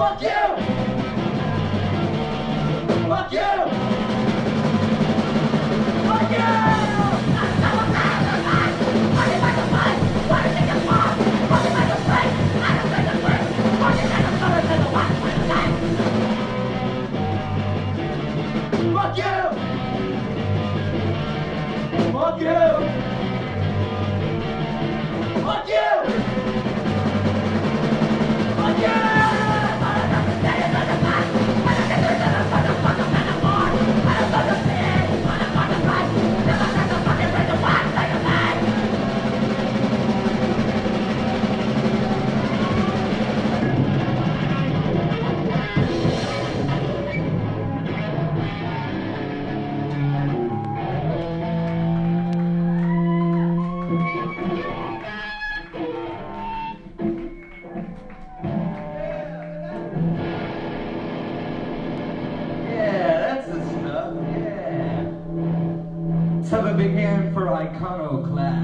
Fuck you! Fuck you! Fuck you! Fuck you! Fuck you! Let's have a big hand for Iconoclast.